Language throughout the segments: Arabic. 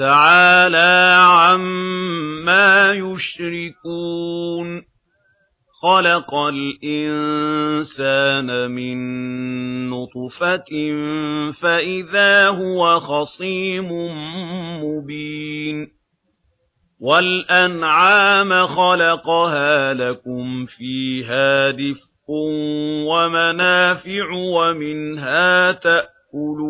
تعالى عما يشركون. خلق الإنسان من نطفة فإذا هو خصيم مبين. وَالْأَنْعَامَ خَلَقَهَا لَكُمْ فِيهَا دِفْءٌ وَمَنَافِعُ وَمِنْهَا تَأْكُلُونَ.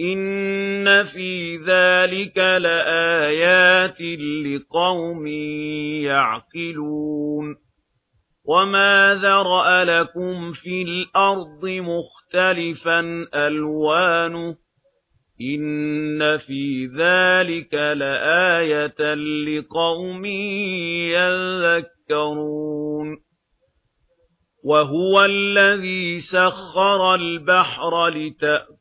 إِنَّ فِي ذَلِكَ لَآيَاتٍ لِقَوْمٍ يَعْقِلُونَ وَمَا ذَرَأَ لَكُمْ فِي الْأَرْضِ مُخْتَلِفًا أَلْوَانُهُ إِنَّ فِي ذَلِكَ لَآيَةً لِقَوْمٍ يَذَّكَّرُونَ وَهُوَ الَّذِي سَخَّرَ الْبَحْرَ لتأكل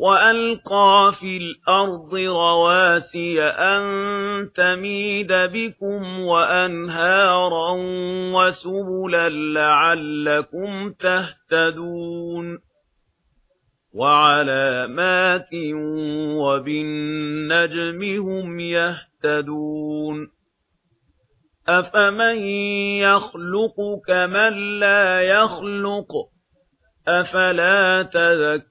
وَأَلْقَى فِي الْأَرْضِ رَوَاسِيَ أَن تَمِيدَ بِكُمْ وَأَنْهَارًا وَسُبُلًا لَّعَلَّكُمْ تَهْتَدُونَ وَعَلَامَاتٍ وَبِالنَّجْمِ هُمْ يَهْتَدُونَ أَفَمَن يَخْلُقُ كَمَن لَّا يَخْلُقُ أَفَلَا تَذَكَّرُونَ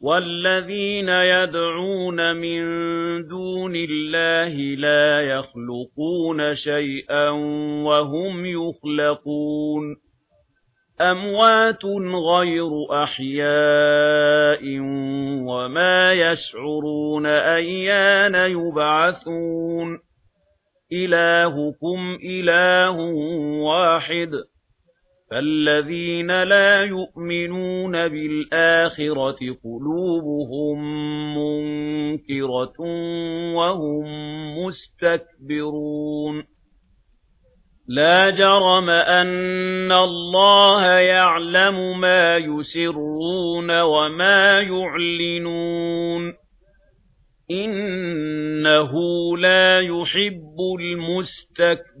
وَالَّذِينَ يَدْعُونَ مِن دُونِ اللَّهِ لَا يَخْلُقُونَ شَيْئًا وَهُمْ يُخْلَقُونَ أَمْوَاتٌ غَيْرُ أَحْيَاءٍ وَمَا يَشْعُرُونَ أَيَّانَ يُبْعَثُونَ إِلَٰهُكُمْ إِلَٰهٌ وَاحِدٌ فَالَّذِينَ لَا يُؤْمِنُونَ بِالْآخِرَةِ قُلُوبُهُم مُّنكِرَةٌ وَهُم مُّسْتَكْبِرُونَ لَا جَرَمَ أَنَّ اللَّهَ يَعْلَمُ مَا يُسِرُّونَ وَمَا يُعْلِنُونَ إِنَّهُ لَا يُحِبُّ الْمُسْتَكْبِرِينَ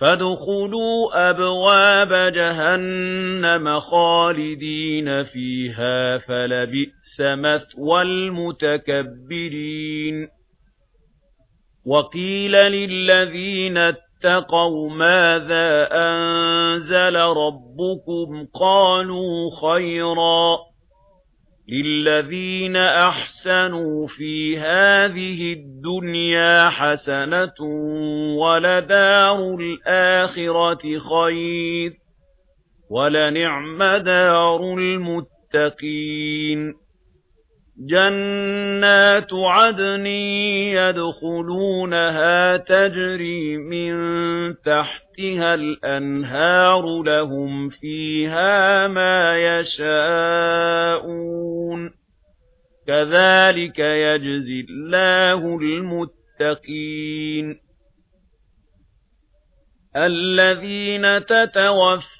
فَادْخُلُوا أَبْوَابَ جَهَنَّمَ خَالِدِينَ فِيهَا فَلَبِئْسَ مَثْوَى الْمُتَكَبِّرِينَ. وَقِيلَ لِلَّذِينَ اتَّقَوْا مَاذَا أَنزَلَ رَبُّكُمْ؟ قَالُوا خَيْرًا. لِلَّذِينَ أَحْسَنُوا فِي هَذِهِ الدُّنْيَا حَسَنَةٌ وَلَدَارُ الْآخِرَةِ خَيْرٌ وَلَنِعْمَ دَارُ الْمُتَّقِينَ جَنَّاتُ عَدْنٍ يَدْخُلُونَهَا تَجْرِي مِنْ تَحْتِهَا الْأَنْهَارُ لَهُمْ فِيهَا مَا يَشَاءُونَ. كَذَلِكَ يَجْزِي اللَّهُ الْمُتَّقِينَ. الَّذِينَ تَتَوَفَّى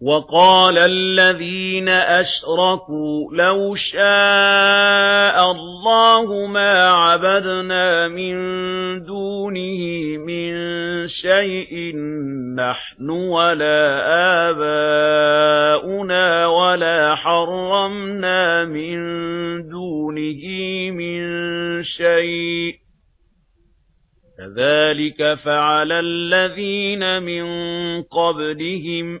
وَقَالَ الَّذِينَ أَشْرَكُوا لَوْ شَاءَ اللَّهُ مَا عَبَدْنَا مِن دُونِهِ مِن شَيْءٍ نَّحْنُ وَلَا آبَاؤُنَا وَلَا حَرَّمْنَا مِن دُونِهِ مِن شَيْءٍ كَذَلِكَ فَعَلَ الَّذِينَ مِن قَبْلِهِمْ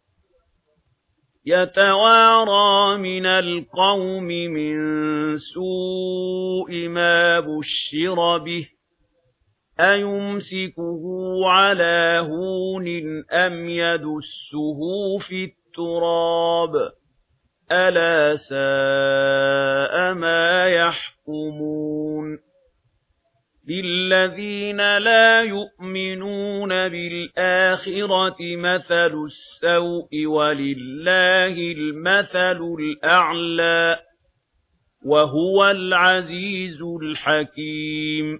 يَتَوَارَى مِنَ الْقَوْمِ مِن سُوءِ مَا بُشِّرَ بِهِ أَيُمْسِكُهُ عَلَى هُونٍ أَمْ يَدُسُّهُ فِي التُّرَابِ أَلَا سَاءَ مَا يَحْكُمُونَ لِلَّذِينَ لَا يُؤْمِنُونَ بِالْآخِرَةِ مَثَلُ السَّوْءِ وَلِلَّهِ الْمَثَلُ الْأَعْلَى وَهُوَ الْعَزِيزُ الْحَكِيمُ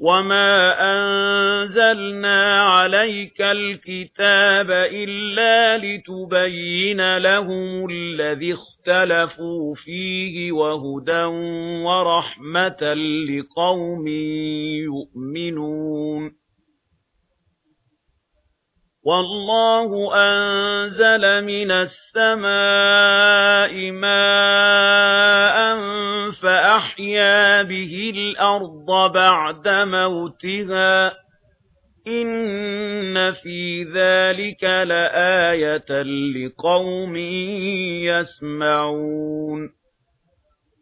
وَمَا أَنزَلْنَا عَلَيْكَ الْكِتَابَ إِلَّا لِتُبَيِّنَ لَهُمُ الَّذِي اخْتَلَفُوا فِيهِ وَهُدًى وَرَحْمَةً لِقَوْمٍ يُؤْمِنُونَ وَاللَّهُ أَنزَلَ مِنَ السَّمَاءِ مَاءً أحيا بِهِ الْأَرْضَ بَعْدَ مَوْتِهَا إِنَّ فِي ذَلِكَ لَآيَةً لِقَوْمٍ يَسْمَعُونَ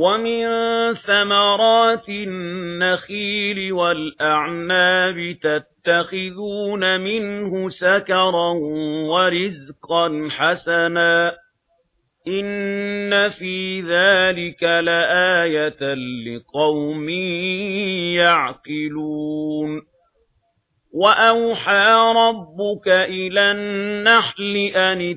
وَمِن ثَمَرَاتِ النَّخِيلِ وَالْأَعْنَابِ تَتَّخِذُونَ مِنْهُ سَكَرًا وَرِزْقًا حَسَنًا إِنَّ فِي ذَلِكَ لَآيَةً لِقَوْمٍ يَعْقِلُونَ وَأَوْحَى رَبُّكَ إِلَى النَّحْلِ أَنِ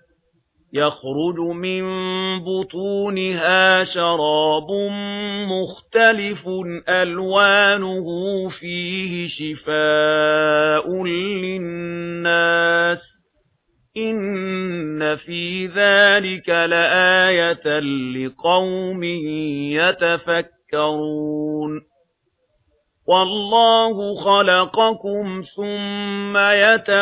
يَخْرُجُ مِنْ بُطُونِهَا شَرَابٌ مُخْتَلِفٌ أَلْوَانُهُ فِيهِ شِفَاءٌ لِلنَّاسِ إِنَّ فِي ذَلِكَ لَآيَةً لِقَوْمٍ يَتَفَكَّرُونَ وَاللَّهُ خَلَقَكُمْ ثُمَّ يَتَوَفَّاكُمْ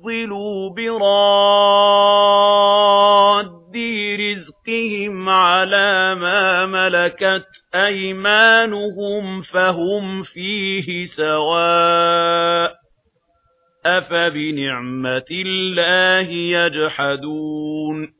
فضلوا بِرَادِّ رِزْقِهِمْ عَلَى مَا مَلَكَتْ أَيْمَانُهُمْ فَهُمْ فِيهِ سَوَاءٌ أَفَبِنِعْمَةِ اللَّهِ يَجْحَدُونَ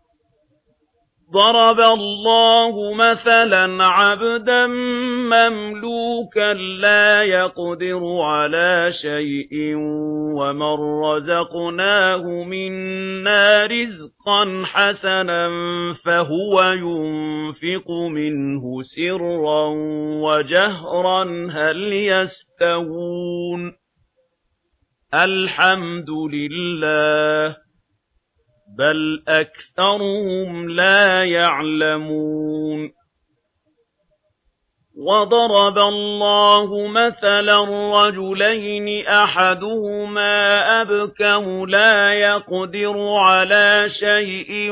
ضَرَبَ اللَّهُ مَثَلًا عَبْدًا مَّمْلُوكًا لَّا يَقْدِرُ عَلَىٰ شَيْءٍ وَمَن رَّزَقْنَاهُ مِنَّا رِزْقًا حَسَنًا فَهُوَ يُنفِقُ مِنْهُ سِرًّا وَجَهْرًا هَلْ يَسْتَوُونَ. الْحَمْدُ لِلَّهِ. بَلْ أَكْثَرُهُمْ لَا يَعْلَمُونَ وَضَرَبَ اللَّهُ مَثَلًا رَجُلَيْنِ أَحَدُهُمَا أَبْكَمُ لَا يَقْدِرُ عَلَى شَيْءٍ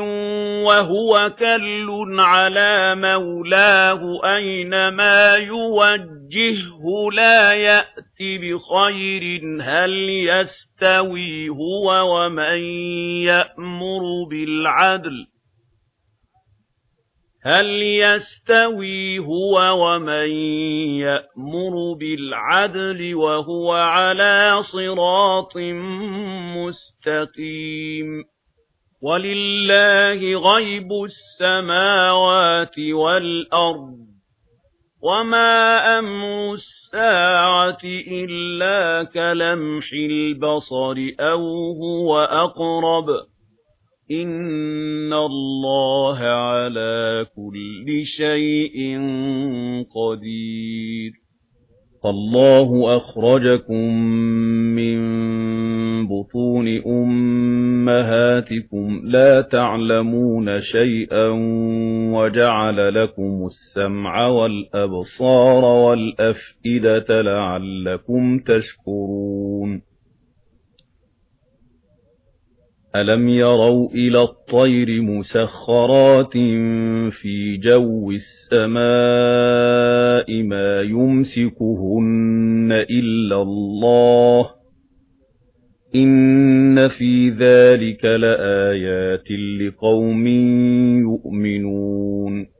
وَهُوَ كَلٌّ عَلَى مَوْلَاهُ أَيْنَمَا يُوَجِّهُ يوجهه لا يأتي بخير هل يستوي هو ومن يأمر بالعدل هل يستوي هو ومن يأمر بالعدل وهو على صراط مستقيم ولله غيب السماوات والأرض وَمَا أَمْرُ السَّاعَةِ إِلَّا كَلَمْحِ الْبَصَرِ أَوْ هُوَ أَقْرَبُ إِنَّ اللَّهَ عَلَى كُلِّ شَيْءٍ قَدِيرٌ. فَاللَّهُ أَخْرَجَكُم مِّن بطون أمهاتكم لا تعلمون شيئا وجعل لكم السمع والأبصار والأفئدة لعلكم تشكرون أَلَمْ يَرَوْا إِلَى الطَّيْرِ مُسَخَّرَاتٍ فِي جَوِّ السَّمَاءِ مَا يُمْسِكُهُنَّ إِلَّا اللَّهُ إِنَّ فِي ذَلِكَ لَآيَاتٍ لِقَوْمٍ يُؤْمِنُونَ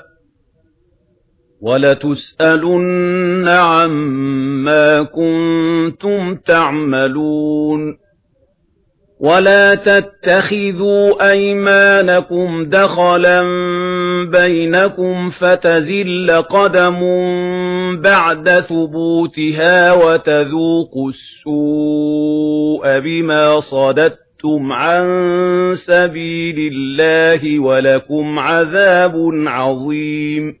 وَلَتُسْأَلُنَّ عَمَّا كُنتُمْ تَعْمَلُونَ. وَلَا تَتَّخِذُوا أَيْمَانَكُمْ دَخَلًا بَيْنَكُمْ فَتَزِلَّ قَدَمٌ بَعْدَ ثُبُوتِهَا وَتَذُوقُوا السُّوءَ بِمَا صَدَدتُّمْ عَن سَبِيلِ اللَّهِ وَلَكُمْ عَذَابٌ عَظِيمٌ.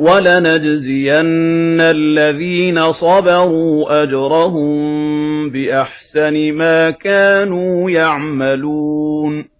وَلَنَجْزِيَنَّ الَّذِينَ صَبَرُوا أَجْرَهُم بِأَحْسَنِ مَا كَانُوا يَعْمَلُونَ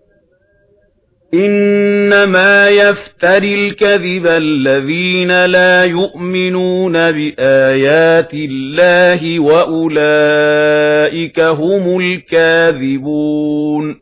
إنما يفتر الكذب الذين لا يؤمنون بآيات الله وأولئك هم الكاذبون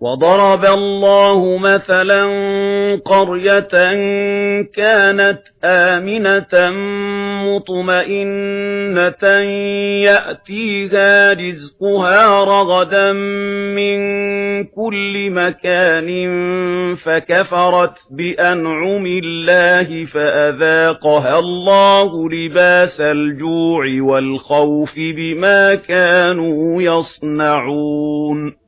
وَضَرَبَ اللَّهُ مَثَلًا قَرْيَةً كَانَتْ آمِنَةً مُطْمَئِنَّةً يَأْتِيهَا رِزْقُهَا رَغَدًا مِنْ كُلِّ مَكَانٍ فَكَفَرَتْ بِأَنْعُمِ اللَّهِ فَأَذَاقَهَا اللَّهُ لِبَاسَ الْجُوعِ وَالْخَوْفِ بِمَا كَانُوا يَصْنَعُونَ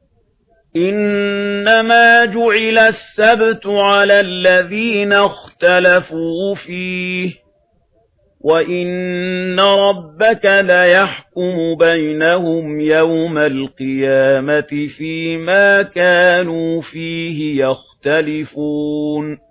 إنما جعل السبت على الذين اختلفوا فيه وَإِنَّ رَبَّكَ لَيَحْكُمُ بَيْنَهُمْ يَوْمَ الْقِيَامَةِ فِيمَا كَانُوا فِيهِ يَخْتَلِفُونَ.